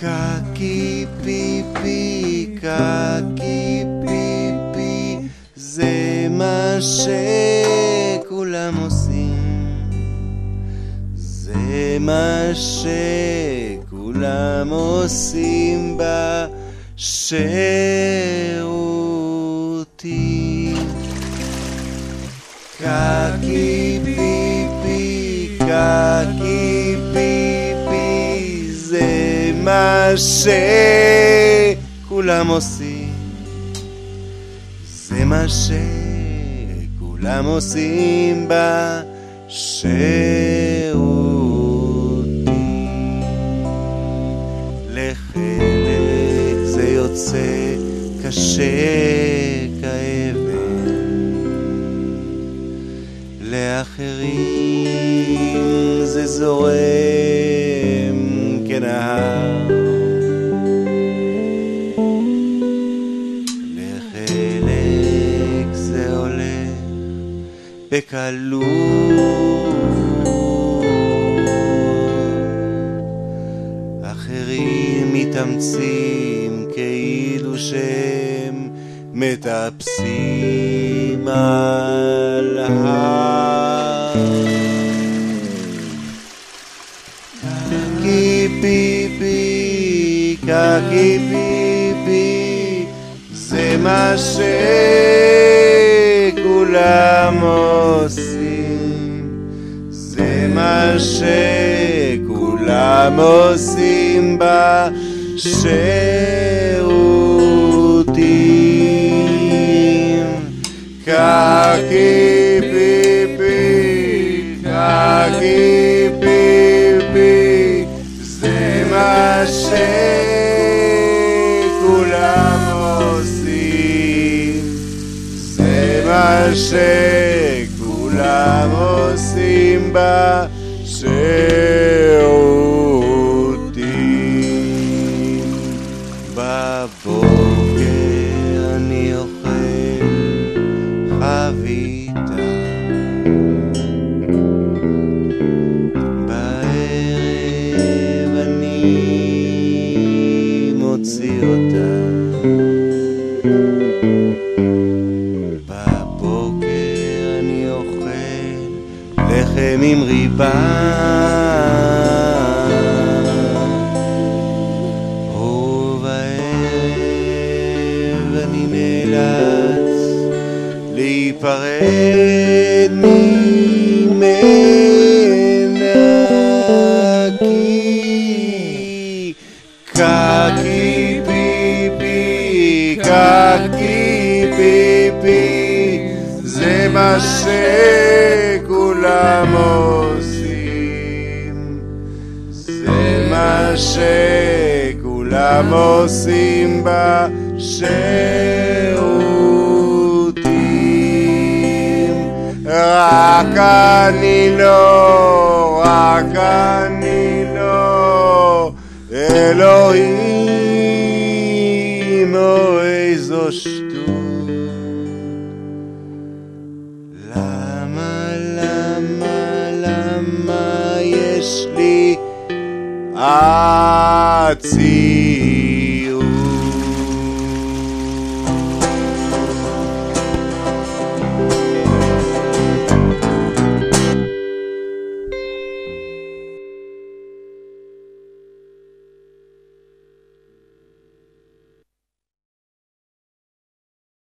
קקי פיפי, קקי פיפי, זה מה שכולם עושים. זה מה שכולם עושים בשירותים. קקי פיפי, קקי מה שכולם עושים. זה מה שכולם עושים בשירותים. לחלק זה יוצא קשה כאבן, לאחרים זה זורם בקלות. אחרים מתאמצים כאילו שהם מטפסים על הר. קקי פיפי, קקי פיפי, זה מה שכולם עושים. זה מה שכולם עושים בשירותים. קקי שכולם עושים בשירותים. בבוקר אני אוכל חביתה. בערב אני מוציא אותה. לחם עם ריבה. ובערב אני נאלץ להיפרד ממנה קקי פיפי, זה מה שכולם עושים. זה מה שכולם עושים בשירותים. רק אני לא, רק אני לא, אלוהים, או איזו שטות. Ah, at sea.